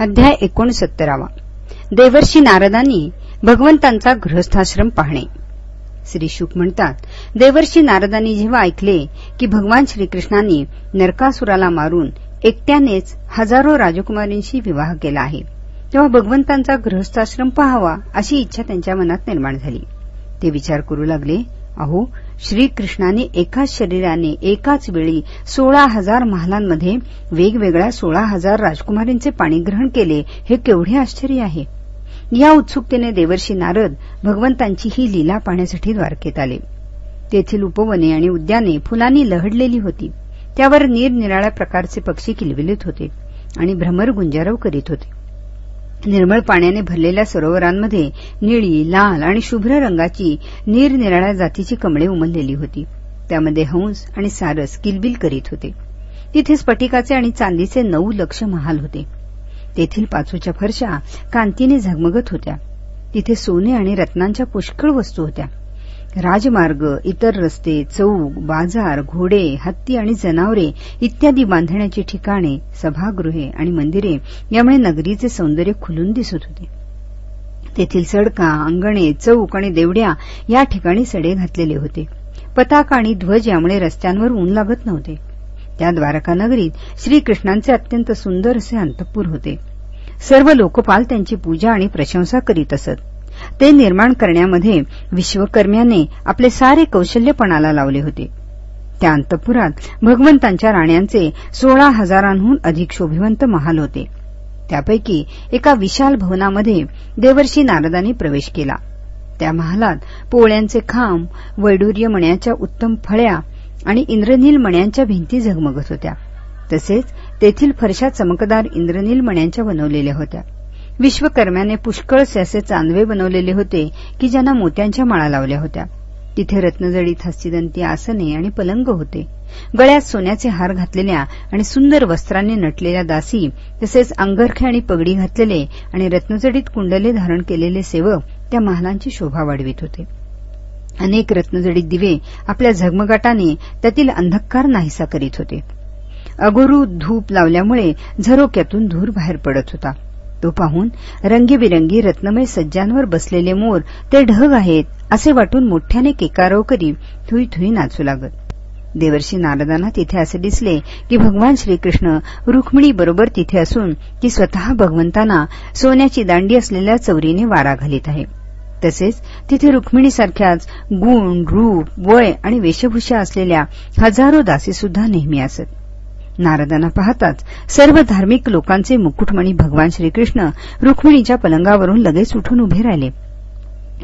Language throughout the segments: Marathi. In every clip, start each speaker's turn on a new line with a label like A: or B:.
A: अध्याय एकोणसत्तरावा. देवर्षी नारदांनी भगवंतांचा गृहस्थाश्रम पाहणे. श्री शुक म्हणतात देवर्षी नारदांनी जेव्हा ऐकले की भगवान श्रीकृष्णांनी नरकासुराला मारून एकट्यानेच हजारो राजकुमारींशी विवाह केला आहे तेव्हा भगवंतांचा गृहस्थाश्रम पहावा अशी इच्छा त्यांच्या मनात निर्माण झाली. ते विचार करू लागले अहो श्रीकृष्णाने एकाच शरीराने एकाच वेळी सोळा हजार महालांमध्ये वेगवेगळ्या सोळा हजार राजकुमारींचे पाणीग्रहण केले हे केवढे आश्चर्य आहे. या उत्सुकतेने देवर्षी नारद भगवंतांची ही लीला पाहण्यासाठी द्वारकेत आले. तेथील उपवने आणि उद्याने फुलांनी लहडलेली होती. त्यावर निरनिराळ्या प्रकारचे पक्षी किलविलीत होते आणि भ्रमर गुंजारव करीत होते. निर्मळ पाण्याने भरलेल्या सरोवरांमध्ये निळी लाल आणि शुभ्र रंगाची निरनिराळ्या जातीची कमळे उमललेली होती. त्यामध्ये हंस आणि सारस किलबिल करीत होते. तिथे स्फटिकाचे आणि चांदीचे नऊ लक्ष महाल होते. तेथील पाचूच्या फरशा कांतीने झगमगत होत्या. तिथे सोने आणि रत्नांच्या पुष्कळ वस्तू होत्या. राजमार्ग इतर रस्ते चौक बाजार घोडे हत्ती आणि जनावरे इत्यादी बांधण्याची ठिकाणे सभागृहे आणि मंदिरे यामुळे नगरीचे सौंदर्य खुलून दिसत होते. तेथील सडका अंगणे चौक आणि देवड्या या ठिकाणी सडे घातलेले होते. पताका आणि ध्वज यामुळे रस्त्यांवर ऊन लागत नव्हते. त्या द्वारका नगरीत श्रीकृष्णांचे अत्यंत सुंदर असे अंतपूर होते. सर्व लोकपाल त्यांची पूजा आणि प्रशंसा करीत असत. ते निर्माण करण्यामध्ये विश्वकर्म्याने आपले सारे कौशल्यपणाला लावले होते. त्या अंतपुरात भगवंतांच्या राण्यांचे सोळा हजारांहून अधिक शोभिवंत महाल होते. त्यापैकी एका विशाल भवनामध्ये देवर्षी नारदांनी प्रवेश केला. त्या महालात पोळ्यांचे खांब वैडूर्य मण्याच्या उत्तम फळ्या आणि इंद्रनील मण्यांच्या भिंती झगमगत होत्या. तसेच तेथील फरशा चमकदार इंद्रनील मण्यांच्या बनवलेल्या होत्या. विश्वकर्म्याने पुष्कळसे असे चांदवे बनवलेले होते की ज्यांना मोत्यांच्या माळा लावल्या होत्या. तिथे रत्नजडीत हस्तिदंती आसने आणि पलंग होते. गळ्यात सोन्याचे हार घातलेल्या आणि सुंदर वस्त्रांनी नटलेल्या दासी तसेच अंगरखे आणि पगडी घातलेले आणि रत्नजडीत कुंडले धारण केलेले सेवक त्या महालांची शोभा वाढवित होते. अनेक रत्नजडीत दिवे आपल्या झगमगाटाने त्यातील अंधकार नाहीसा करीत होते. अगोरू धूप लावल्यामुळे झरोक्यातून धूर बाहेर पडत होता. तो पाहून रंगीबिरंगी रत्नमय सज्जांवर बसलेले मोर ते ढग आहेत असे वाटून मोठ्याने केकारव करी थुई थुई नाचू लागत. देवर्षी नारदांना तिथे असे दिसले की भगवान श्रीकृष्ण रुक्मिणी बरोबर तिथे असून ती स्वतः भगवंतांना सोन्याची दांडी असलेल्या चौरीने वारा घालीत आहे. तसेच तिथे रुक्मिणीसारख्याच गुण रूप वय आणि वेशभूषा असलेल्या हजारो दासी सुद्धा नेहमी असत. नारदांना पाहताच सर्व धार्मिक लोकांचे मुकुटमणी भगवान श्रीकृष्ण रुक्मिणीच्या पलंगावरून लगेच उठून उभे राहिले.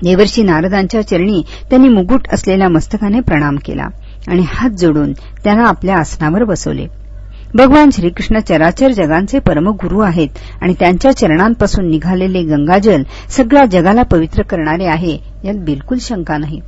A: देवर्षी नारदांच्या चरणी त्यांनी मुकुट असलेल्या मस्तकाने प्रणाम केला आणि हात जोडून त्यांना आपल्या आसनावर बसवले. भगवान श्रीकृष्ण चराचर जगांचे परमगुरू आहेत आणि त्यांच्या चरणांपासून निघालेले गंगाजल सगळ्या जगाला पवित्र करणारे आहे यात बिलकुल शंका नाही.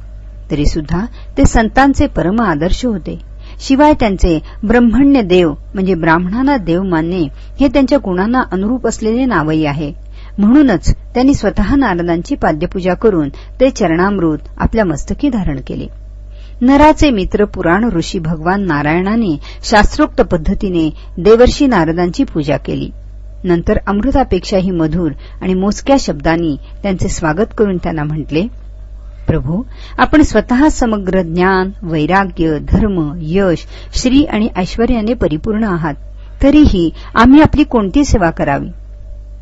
A: तरी सुद्धा ते संतांचे परम आदर्श होते. शिवाय त्यांचे ब्रह्मण्य देव म्हणजे ब्राह्मणांना देव मानणे हे त्यांच्या गुणांना अनुरूप असलेले नावही आहे. म्हणूनच त्यांनी स्वतः नारदांची पाद्यपूजा करून ते चरणामृत आपल्या मस्तकी धारण केले. नराचे मित्र पुराण ऋषी भगवान नारायणाने शास्त्रोक्त पद्धतीने देवर्षी नारदांची पूजा केली. नंतर अमृतापेक्षाही मधुर आणि मोजक्या शब्दांनी त्यांचे स्वागत करून त्यांना म्हटले प्रभू आपण स्वतः समग्र ज्ञान वैराग्य धर्म यश श्री आणि ऐश्वर्याने परिपूर्ण आहात. तरीही आम्ही आपली कोणती सेवा करावी?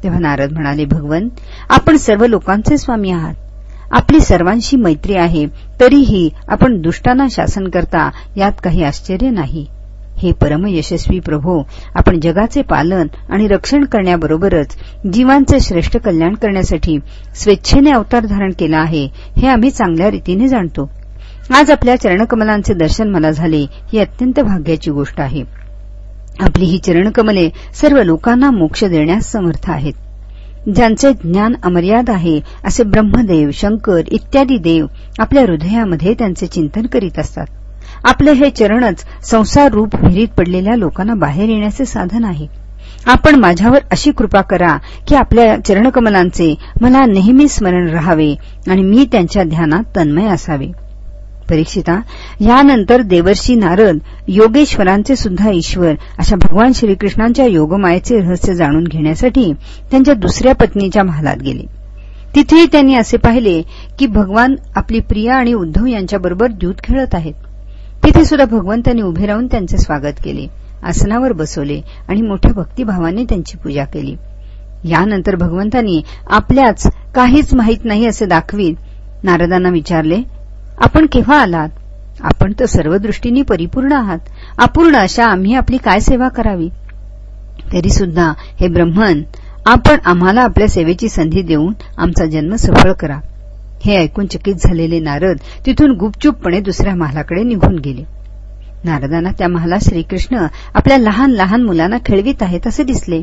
A: तेव्हा नारद म्हणाले भगवंत आपण सर्व लोकांचे स्वामी आहात. आपली सर्वांशी मैत्री आहे तरीही आपण दुष्टांना शासन करता यात काही आश्चर्य नाही. हे परमयशस्वी प्रभो आपण जगाचे पालन आणि रक्षण करण्याबरोबरच जीवांचे श्रेष्ठ कल्याण करण्यासाठी स्वेच्छेने अवतार धारण केला आहे हे आम्ही चांगल्या रीतीने जाणतो. आज आपल्या चरणकमलांचे दर्शन मला झाले ही अत्यंत भाग्याची गोष्ट आहे. आपली ही चरणकमले सर्व लोकांना मोक्ष देण्यास समर्थ आहेत. ज्यांचे ज्ञान अमर्याद आहे असे ब्रह्मदेव शंकर इत्यादी देव आपल्या हृदयामध्ये त्यांचे चिंतन करीत असतात. आपले हे चरणच संसार रूप विहिरीत पडलेल्या लोकांना बाहेर येण्याचे साधन आहे. आपण माझ्यावर अशी कृपा करा की आपल्या चरणकमलांचे मला नेहमी स्मरण राहावे आणि मी त्यांच्या ध्यानात तन्मय असावे. परीक्षिता यानंतर देवर्षी नारद योगेश्वरांचे सुद्धा ईश्वर अशा भगवान श्रीकृष्णांच्या योगमायेचे रहस्य जाणून घेण्यासाठी त्यांच्या दुसऱ्या पत्नीच्या महालात गेले. तिथेही त्यांनी असे पाहिले की भगवान आपली प्रिया आणि उद्धव यांच्याबरोबर द्यूत खेळत आहेत. तिथे सुद्धा भगवंतांनी उभे राहून त्यांचे स्वागत केले आसनावर बसवले आणि मोठ्या भक्तिभावाने त्यांची पूजा केली. यानंतर भगवंतांनी आपल्याच काहीच माहीत नाही असे दाखवीत नारदांना विचारले आपण केव्हा आलात? आपण तर सर्व दृष्टीने परिपूर्ण आहात. अपूर्ण अशा आम्ही आपली काय सेवा करावी? तरी सुद्धा हे ब्रह्मन आपण आम्हाला आपल्या सेवेची संधी देऊन आमचा जन्म सफळ करा. हे ऐकून चकित झालेले नारद तिथून गुपचूपपणे दुसऱ्या महालाकडे निघून गेले. नारदांना त्या महालात श्रीकृष्ण आपल्या लहान लहान मुलांना खेळवीत आहेत असे दिसले.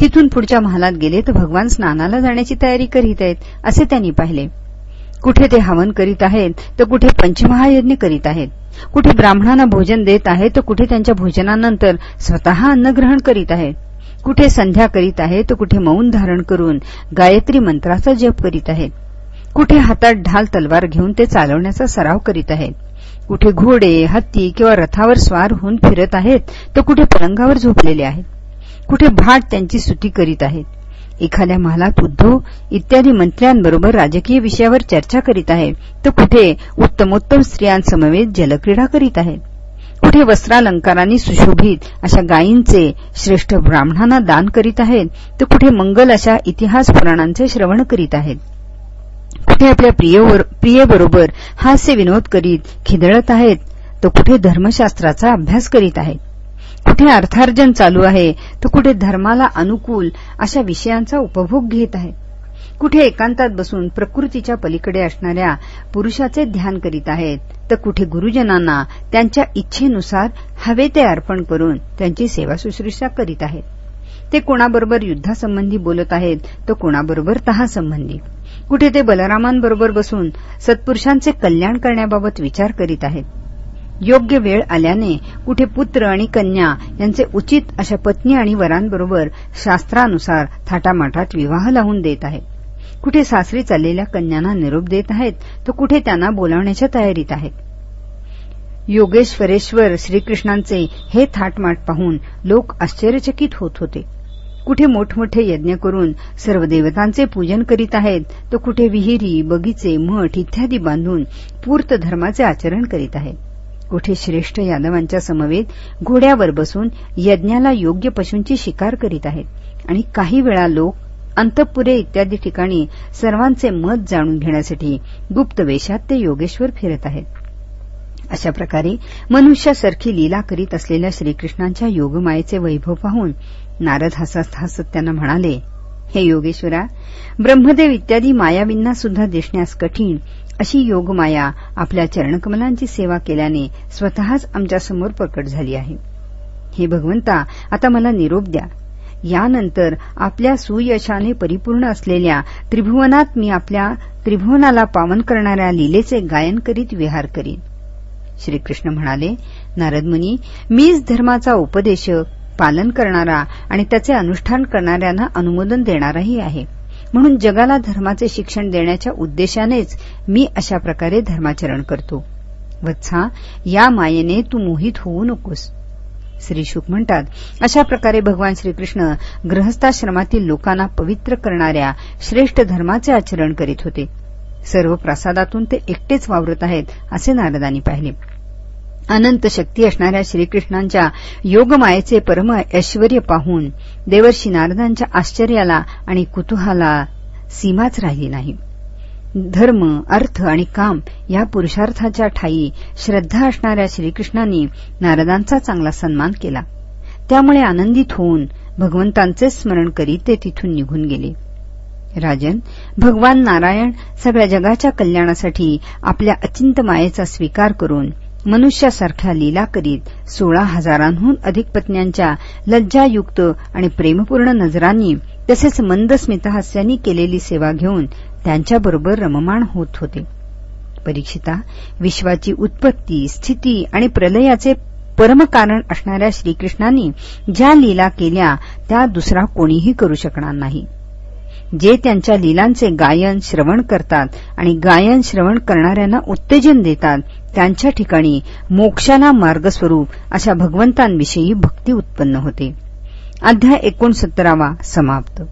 A: तिथून पुढच्या महालात गेले तर भगवान स्नानाला जाण्याची तयारी करीत आहेत असे त्यांनी पाहिले. कुठे ते हवन करीत आहेत तर कुठे पंचमहायज्ञ करीत आहेत. कुठे ब्राह्मणांना भोजन देत आहेत तर कुठे त्यांच्या भोजनानंतर स्वतः अन्नग्रहण करीत आहेत. कुठे संध्या करीत आहेत तर कुठे मौन धारण करून गायत्री मंत्राचा जप करीत आहेत. कुठे हातात ढाल तलवार घेऊन ते चालवण्याचा सराव करीत आहेत. कुठे घोडे हत्ती किंवा रथावर स्वार होऊन फिरत आहेत तर कुठे पलंगावर झोपलेले आहेत. कुठे भाट त्यांची सुटी करीत आहेत. एखाद्या महालात उद्धव इत्यादी मंत्र्यांबरोबर राजकीय विषयावर चर्चा करीत आहे तर कुठे उत्तमोत्तम स्त्रियांसमवेत जलक्रीडा करीत आहेत. कुठे वस्त्रालंकारांनी सुशोभित अशा गायींचे श्रेष्ठ ब्राह्मणांना दान करीत आहेत तर कुठे मंगल अशा इतिहास पुराणांचे श्रवण करीत आहेत. कुठे आपल्या प्रियेबरोबर हास्य विनोद करीत खिदळत आहेत. तर कुठे धर्मशास्त्राचा अभ्यास करीत आहेत कुठे अर्थार्जन चालू आहे? तर कुठे धर्माला अनुकूल अशा विषयांचा उपभोग घेत आहेत कुठे एकांतात बसून प्रकृतीच्या पलीकडे असणाऱ्या पुरुषाचे ध्यान करीत आहेत? तर कुठे गुरुजनांना त्यांच्या इच्छेनुसार हवे ते अर्पण करून त्यांची सेवा शुश्रूषा करीत आहेत? ते कोणाबरोबर युद्धासंबंधी बोलत आहेत? तर कोणाबरोबर तहासंबंधी? कुठे ते बलरामांबरोबर बसून सत्पुरुषांचे कल्याण करण्याबाबत विचार करीत आहेत. योग्य वेळ आल्याने कुठे पुत्र आणि कन्या यांचे उचित अशा पत्नी आणि वरांबरोबर शास्त्रानुसार थाटामाटात विवाह लावून देत आहेत. कुठे सासरी चाललेल्या कन्यांना निरोप देत आहेत तर कुठे त्यांना बोलावण्याच्या तयारीत आहेत. योगेश्वरेश्वर श्रीकृष्णांचे हे थाटमाट पाहून लोक आश्चर्यचकित होत होते. कुठे मोठमोठे यज्ञ करून सर्व देवतांचे पूजन करीत आहेत तर कुठे विहिरी बगीचे मठ इत्यादी बांधून पूर्त धर्माचे आचरण करीत आहेत. कुठे श्रेष्ठ यादवांच्या समवेत घोड्यावर बसून यज्ञाला योग्य पशूंची शिकार करीत आहेत. आणि काही वेळा लोक अंतपुरे इत्यादी ठिकाणी सर्वांचे मत जाणून घेण्यासाठी गुप्त वेशात ते योगेश्वर फिरत आहेत. अशा प्रकारे मनुष्यासारखी लीला करीत असलेल्या श्रीकृष्णांच्या योगमायेचे वैभव पाहून नारद हसत हसत त्यांना म्हणाले हे योगेश्वरा ब्रह्मदेव इत्यादी मायावींना सुद्धा दिसण्यास कठीण अशी योगमाया आपल्या चरणकमलांची सेवा केल्याने स्वतःच आमच्यासमोर प्रकट झाली आहे. हे भगवंता आता मला निरोप द्या. यानंतर आपल्या सुयशाने परिपूर्ण असलेल्या त्रिभुवनात मी आपल्या त्रिभुवनाला पावन करणाऱ्या लीलेचे गायन करीत विहार करीन. श्रीकृष्ण म्हणाले नारदमुनी मीच धर्माचा उपदेशक पालन करणारा आणि त्याचे अनुष्ठान करणाऱ्यांना अनुमोदन देणाराही आहे. म्हणून जगाला धर्माचे शिक्षण देण्याच्या उद्देशानेच मी अशा प्रकारे धर्माचरण करतो. वत्सा या मायेने तू मोहित होऊ नकोस. श्री शुक म्हणतात अशा प्रकारे भगवान श्रीकृष्ण ग्रहस्थाश्रमातील लोकांना पवित्र करणाऱ्या श्रेष्ठ धर्माचे आचरण करीत होते. सर्व प्रसादातून ते एकटेच वावरत आहेत असे नारदांनी पाहिले. अनंत शक्ती असणाऱ्या श्रीकृष्णांच्या योगमायेचे परम ऐश्वर पाहून देवर्षी नारदांच्या आश्चर्याला आणि कुतूहाला सीमाच राहिली नाही. धर्म अर्थ आणि काम या पुरुषार्थाच्या ठाई श्रद्धा असणाऱ्या श्रीकृष्णांनी नारदांचा चांगला सन्मान केला. त्यामुळे आनंदित होऊन भगवंतांचे स्मरण करीत ते तिथून निघून गेले. राजन भगवान नारायण सगळ्या जगाच्या कल्याणासाठी आपल्या अचिंत मायेचा स्वीकार करून मनुष्यासारख्या लीला करीत सोळा हजारांहून अधिक पत्न्यांच्या लज्जायुक्त आणि प्रेमपूर्ण नजरांनी तसेच मंद स्मितहास्यांनी केलेली सेवा घेऊन त्यांच्याबरोबर रममाण होत होते. परीक्षिता विश्वाची उत्पत्ती स्थिती आणि प्रलयाचे परमकारण असणाऱ्या श्रीकृष्णांनी ज्या लीला केल्या त्या दुसरा कोणीही करू शकणार नाही. जे त्यांच्या लीलांचे गायन श्रवण करतात आणि गायन श्रवण करणाऱ्यांना उत्तेजन देतात त्यांच्या ठिकाणी मोक्षाला मार्गस्वरूप अशा भगवंतांविषयी भक्ती उत्पन्न होते. अध्याय एकोणसत्तरावा समाप्त.